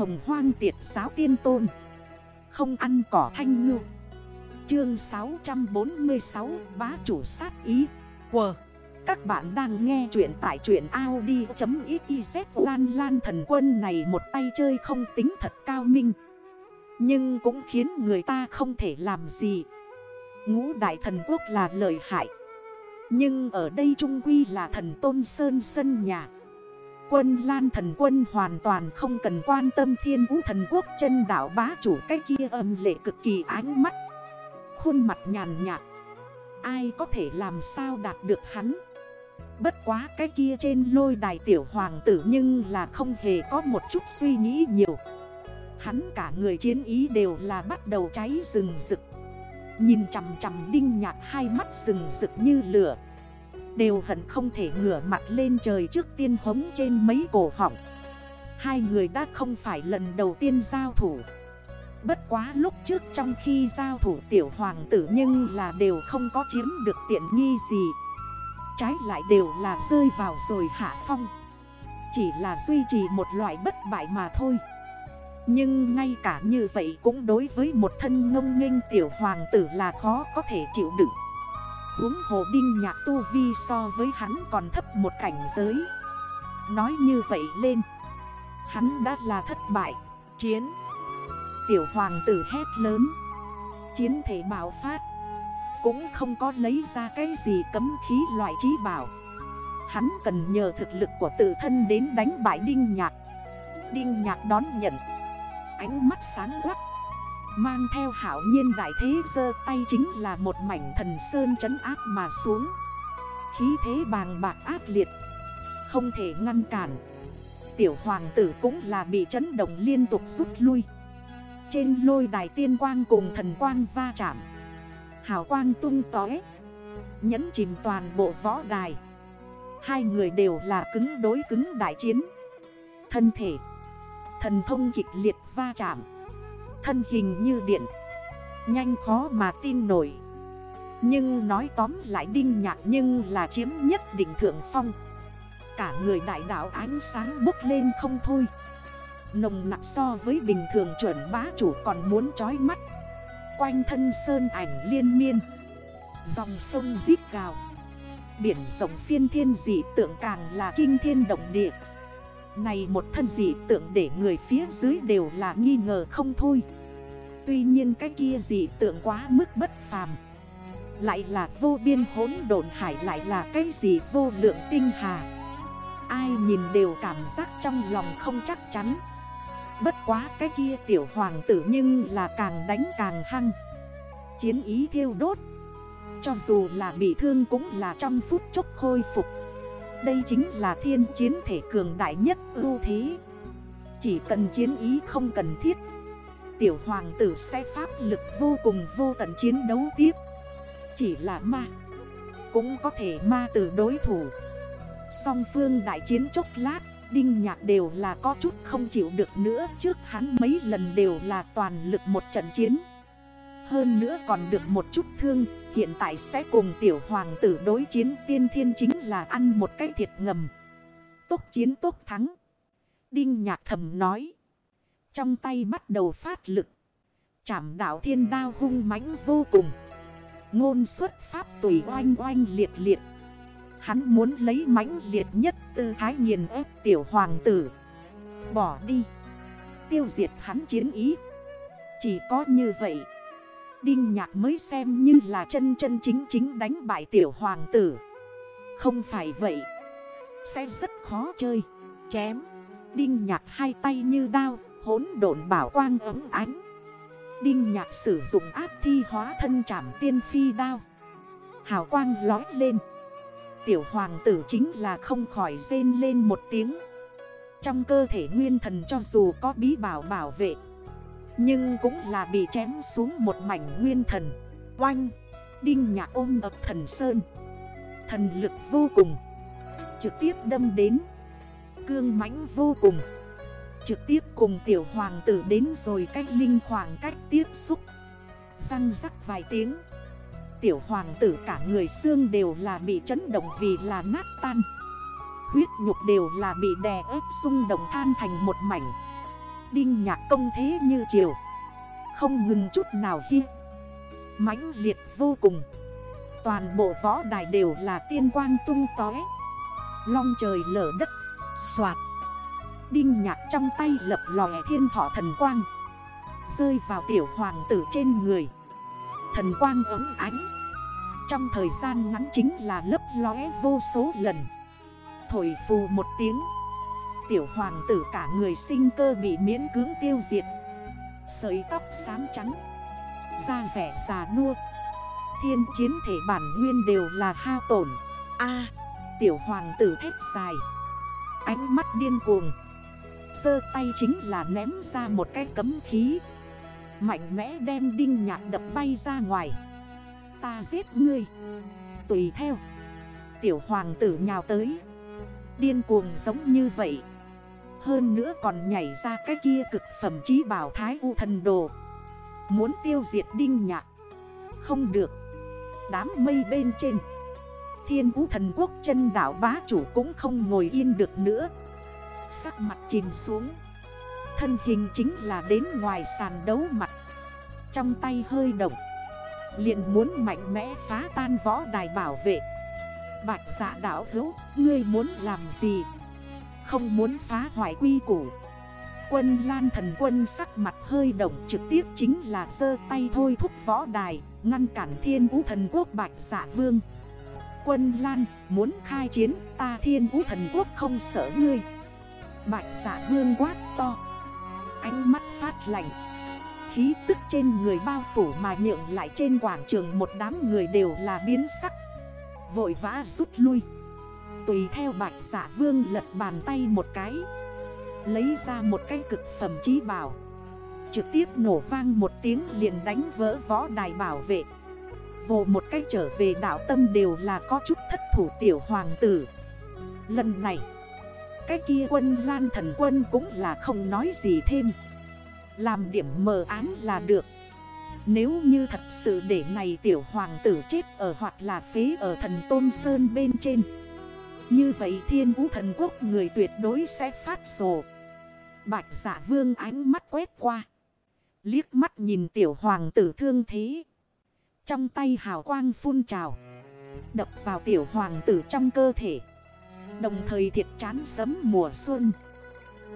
hồng hoang tiệt giáo tiên tôn. Không ăn cỏ thanh ngư. Chương 646 bá chủ sát ý. Quờ Các bạn đang nghe chuyện tại chuyện Audi.xyz Lan lan thần quân này một tay chơi không tính thật cao minh. Nhưng cũng khiến người ta không thể làm gì. Ngũ đại thần quốc là lợi hại. Nhưng ở đây trung quy là thần tôn sơn sân nhà. Quân, Lan thần quân hoàn toàn không cần quan tâm thiên vũ thần quốc, chân đảo bá chủ cái kia âm lệ cực kỳ ánh mắt, Khuôn mặt nhàn nhạt. Ai có thể làm sao đạt được hắn? Bất quá cái kia trên lôi đài tiểu hoàng tử nhưng là không hề có một chút suy nghĩ nhiều. Hắn cả người chiến ý đều là bắt đầu cháy rừng rực. Nhìn chằm chằm đinh nhạt hai mắt rừng rực như lửa. Đều hận không thể ngửa mặt lên trời trước tiên hống trên mấy cổ họng. Hai người đã không phải lần đầu tiên giao thủ. Bất quá lúc trước trong khi giao thủ tiểu hoàng tử nhưng là đều không có chiếm được tiện nghi gì. Trái lại đều là rơi vào rồi hạ phong. Chỉ là duy trì một loại bất bại mà thôi. Nhưng ngay cả như vậy cũng đối với một thân ngông nghênh tiểu hoàng tử là khó có thể chịu đựng huống hồ đinh nhạc tu vi so với hắn còn thấp một cảnh giới. Nói như vậy lên, Hắn đã là thất bại, Chiến. Tiểu hoàng tử hét lớn, Chiến thể bảo phát, Cũng không có lấy ra cái gì cấm khí loại trí bảo. Hắn cần nhờ thực lực của tự thân đến đánh bại Đinh Nhạc. Đinh Nhạc đón nhận, Ánh mắt sáng quắc. Mang theo hảo nhiên đại thế giơ tay chính là một mảnh thần sơn trấn áp mà xuống. Khí thế bàng bạc ác liệt, Không thể ngăn cản. Tiểu hoàng tử cũng là bị chấn động liên tục rút lui. Trên lôi đài tiên quang cùng thần quang va chạm. Hảo quang tung tói Nhấn chìm toàn bộ võ đài. Hai người đều là cứng đối cứng đại chiến. Thân thể, Thần thông kịch liệt va chạm. Thân hình như điện. Nhanh khó mà tin nổi. Nhưng nói tóm lại đinh nhạc nhưng là chiếm nhất định thượng phong. Cả người đại đảo ánh sáng bốc lên không thôi. Nồng nặng so với bình thường chuẩn bá chủ còn muốn trói mắt. Quanh thân sơn ảnh liên miên. Dòng sông giết gào. Biển rộng phiên thiên dị tượng càng là kinh thiên động địa này một thân dị tượng để người phía dưới đều là nghi ngờ không thôi. Tuy nhiên cái kia dị tượng quá mức bất phàm. Lại là vô biên hốn độn hải lại là cái gì vô lượng tinh hà. Ai nhìn đều cảm giác trong lòng không chắc chắn. Bất quá cái kia tiểu hoàng tử nhưng là càng đánh càng hăng. Chiến ý thiêu đốt. Cho dù là bị thương cũng là trong phút chốc khôi phục đây chính là thiên chiến thể cường đại nhất ưu thế. Chỉ cần chiến ý không cần thiết, Tiểu hoàng tử sẽ pháp lực vô cùng vô tận chiến đấu tiếp. Chỉ là ma, Cũng có thể ma từ đối thủ. Song phương đại chiến chốc lát, Đinh nhạc đều là có chút không chịu được nữa, Trước hắn mấy lần đều là toàn lực một trận chiến. Hơn nữa còn được một chút thương Hiện tại sẽ cùng tiểu hoàng tử đối chiến tiên thiên chính là ăn một cái thiệt ngầm. Tốt chiến tốt thắng. Đinh nhạc thầm nói. Trong tay bắt đầu phát lực. Chảm đảo thiên đao hung mãnh vô cùng. Ngôn xuất pháp tùy oanh oanh liệt liệt. Hắn muốn lấy mãnh liệt nhất tư thái nghiền ép tiểu hoàng tử. Bỏ đi. Tiêu diệt hắn chiến ý. Chỉ có như vậy. Đinh nhạc mới xem như là chân chân chính chính đánh bại tiểu hoàng tử. Không phải vậy. Sẽ rất khó chơi. Chém. Đinh nhạc hai tay như đao Hốn độn bảo quang ấm ánh. Đinh nhạc sử dụng áp thi hóa thân trảm tiên phi đao. Hào quang lói lên. Tiểu hoàng tử chính là không khỏi rên lên một tiếng. Trong cơ thể nguyên thần cho dù có bí bảo bảo vệ nhưng cũng là bị chém xuống một mảnh nguyên thần. Oanh! Đinh nhạc ôm ập thần sơn. Thần lực vô cùng. Trực tiếp đâm đến. Cương mãnh vô cùng. Trực tiếp cùng tiểu hoàng tử đến rồi cách linh khoảng cách tiếp xúc. Răng rắc vài tiếng. Tiểu hoàng tử cả người xương đều là bị chấn động vì là nát tan. Huyết nhục đều là bị đè ép xung động than thành một mảnh. Đinh nhạc công thế như chiều Không ngừng chút nào hi. Mãnh liệt vô cùng. Toàn bộ võ đài đều là tiên quang tung tói Long trời lở đất Xoạt Đinh nhạc trong tay lập lòe thiên thọ thần quang. Rơi vào tiểu hoàng tử trên người. Thần quang ấm ánh. Trong thời gian ngắn chính là lấp lóe vô số lần. Thổi phù một tiếng. Tiểu hoàng tử cả người sinh cơ bị miễn cưỡng tiêu diệt. Sợi tóc xám trắng, Da rẻ già nua. Thiên chiến thể bản nguyên đều là hao tổn. A, Tiểu hoàng tử thét dài. Ánh mắt điên cuồng. Sơ tay chính là ném ra một cái cấm khí. Mạnh mẽ đem đinh nhạc đập bay ra ngoài. Ta giết ngươi. Tùy theo. Tiểu hoàng tử nhào tới. Điên cuồng giống như vậy. Hơn nữa còn nhảy ra cái kia cực phẩm trí bảo thái u thần đồ. Muốn tiêu diệt đinh nhạc. Không được. Đám mây bên trên. Thiên vũ thần quốc chân đảo bá chủ cũng không ngồi yên được nữa. Sắc mặt chìm xuống. Thân hình chính là đến ngoài sàn đấu mặt. Trong tay hơi động. Liền muốn mạnh mẽ phá tan võ đài bảo vệ. Bạch dạ đảo hữu, Ngươi muốn làm gì? Không muốn phá hoại quy củ. Quân lan thần quân sắc mặt hơi động trực tiếp chính là dơ tay thôi thúc võ đài, Ngăn cản thiên vũ thần quốc bạch giả vương. Quân lan, muốn khai chiến, ta thiên vũ thần quốc không sợ ngươi. Bạch giả vương quát to. Ánh mắt phát lạnh. Khí tức trên người bao phủ mà nhượng lại trên quảng trường một đám người đều là biến sắc. Vội vã rút lui. Tùy theo bạch giả vương lật bàn tay một cái. Lấy ra một cái cực phẩm trí bảo. Trực tiếp nổ vang một tiếng liền đánh vỡ võ đài bảo vệ. Vồ một cách trở về đảo tâm đều là có chút thất thủ tiểu hoàng tử. Lần này, Cái kia quân lan thần quân cũng là không nói gì thêm. Làm điểm mờ án là được. Nếu như thật sự để này tiểu hoàng tử chết ở hoặc là phế ở thần Tôn Sơn bên trên như vậy thiên vũ thần quốc người tuyệt đối sẽ phát sổ. Bạch giả vương ánh mắt quét qua. Liếc mắt nhìn tiểu hoàng tử thương thế. Trong tay hào quang phun trào. Đập vào tiểu hoàng tử trong cơ thể. Đồng thời thiệt chán sấm mùa xuân.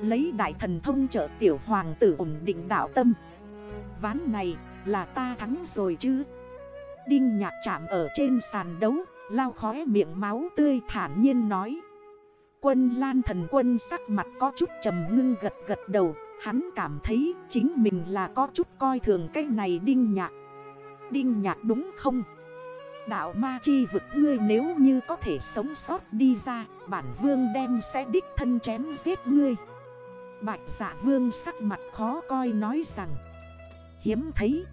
Lấy đại thần thông trợ tiểu hoàng tử ổn định đạo tâm. Ván này là ta thắng rồi chứ. Đinh nhạc chạm ở trên sàn đấu. Lao khóe miệng máu tươi thản nhiên nói. Quân lan thần quân sắc mặt có chút trầm ngưng gật gật đầu. Hắn cảm thấy chính mình là có chút coi thường cái này đinh nhạc. Đinh nhạc đúng không? Đạo ma chi vực ngươi nếu như có thể sống sót đi ra, Bản vương đem sẽ đích thân chém giết ngươi. Bạch giả vương sắc mặt khó coi nói rằng, Hiếm thấy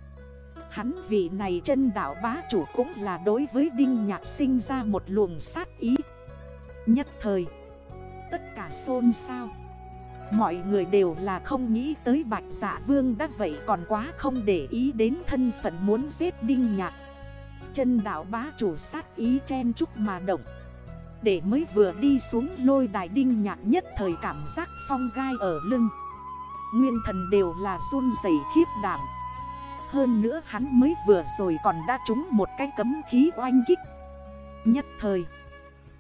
Hắn vị này chân đảo bá chủ cũng là đối với Đinh Nhạc sinh ra một luồng sát ý. Nhất thời, Tất cả xôn xao. Mọi người đều là không nghĩ tới Bạch Dạ Vương đã vậy còn quá không để ý đến thân phận muốn giết Đinh Nhạc. Chân đảo bá chủ sát ý chen chúc mà động. Để mới vừa đi xuống lôi đài Đinh Nhạc nhất thời cảm giác phong gai ở lưng. Nguyên thần đều là run dày khiếp đảm hơn nữa hắn mới vừa rồi còn đã trúng một cái cấm khí oanh kích. Nhất thời,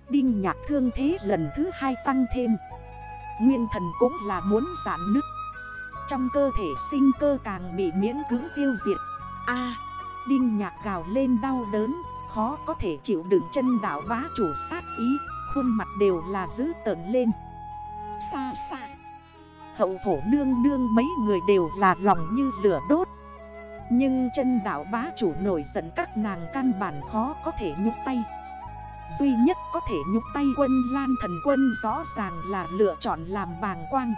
Đinh nhạc thương thế lần thứ hai tăng thêm. Nguyên thần cũng là muốn giãn nứt. Trong cơ thể sinh cơ càng bị miễn cưỡng tiêu diệt. A, Đinh nhạc gào lên đau đớn, Khó có thể chịu đựng chân đảo bá chủ sát ý, Khuôn mặt đều là dữ tợn lên. Xa xa Hậu thổ nương nương mấy người đều là lòng như lửa đốt nhưng chân đảo bá chủ nổi giận các nàng căn bản khó có thể nhúc tay. Duy nhất có thể nhúc tay quân lan thần quân rõ ràng là lựa chọn làm bàng quang.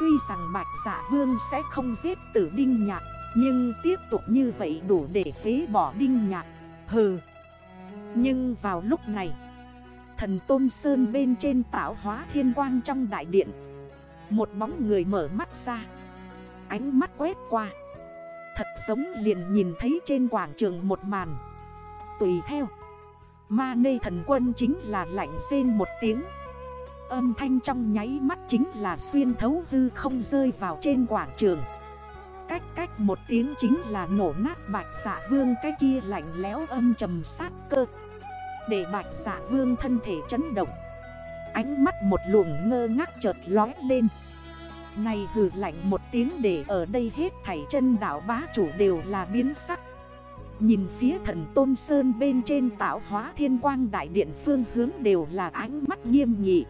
Tuy rằng bạch dạ vương sẽ không giết tử đinh nhạc, Nhưng tiếp tục như vậy đủ để phế bỏ đinh nhạc. Hừ. Nhưng vào lúc này, Thần Tôn Sơn bên trên tạo hóa thiên quang trong đại điện. Một bóng người mở mắt ra. Ánh mắt quét qua. Thật giống liền nhìn thấy trên quảng trường một màn. Tùy theo, Ma nê thần quân chính là lạnh rên một tiếng. Âm thanh trong nháy mắt chính là xuyên thấu hư không rơi vào trên quảng trường. Cách cách một tiếng chính là nổ nát bạch dạ vương cái kia lạnh lẽo âm trầm sát cơ. Để bạch dạ vương thân thể chấn động, Ánh mắt một luồng ngơ ngác chợt lói lên. Này hử lạnh một tiếng để ở đây hết thảy chân đảo bá chủ đều là biến sắc. Nhìn phía thần Tôn Sơn bên trên tạo hóa thiên quang đại điện phương hướng đều là ánh mắt nghiêm nghị.